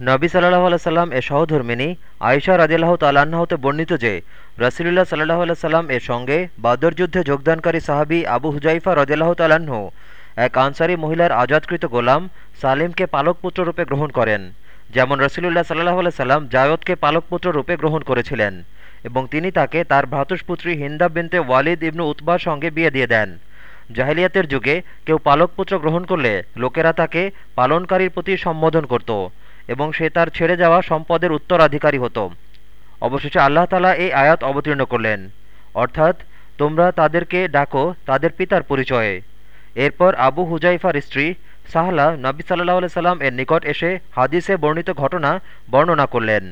নবী সাল্লাহ সাল্লাম এ সহধর্মিনী আয়সা রাজিল্লাহ তাল্লাহ্ন হতে বর্ণিত যে, রসিলুল্লাহ সাল্লাহ সাল্লাম এর সঙ্গে বাদর যুদ্ধে যোগদানকারী সাহাবি আবু হুজাইফা রদিল্লাহ তাল্লাহ্ন এক আনসারি মহিলার আজাদকৃত গোলাম সালিমকে পালকপুত্র রূপে গ্রহণ করেন, যেমন রসিলুল্লাহ সাল্লাহ সাল্লাম জায়দকে পালকপুত্র রূপে গ্রহণ করেছিলেন এবং তিনি তাকে তার ভ্রাতুষ্পুত্রী হিন্দা বিনতে ওয়ালিদ ইবনু উতবার সঙ্গে বিয়ে দিয়ে দেন। জাহিলিয়াতের যুগে কেউ পালকপুত্র গ্রহণ করলে লোকেরা তাকে পালনকারীর প্রতি সম্বোধন করত। এবং সে তার ছেড়ে যাওয়া সম্পদের উত্তরাধিকারী হতো। অবশেষে আল্লাহ তালা এই আয়াত অবতীর্ণ করলেন। অর্থাৎ, তোমরা তাদেরকে ডাকো তাদের পিতার পরিচয়ে। এরপর আবু হুজাইফার স্ত্রী সাহলা নবী সাল্লাহ সাল্লাম এর নিকট এসে হাদিসে বর্ণিত ঘটনা বর্ণনা করলেন।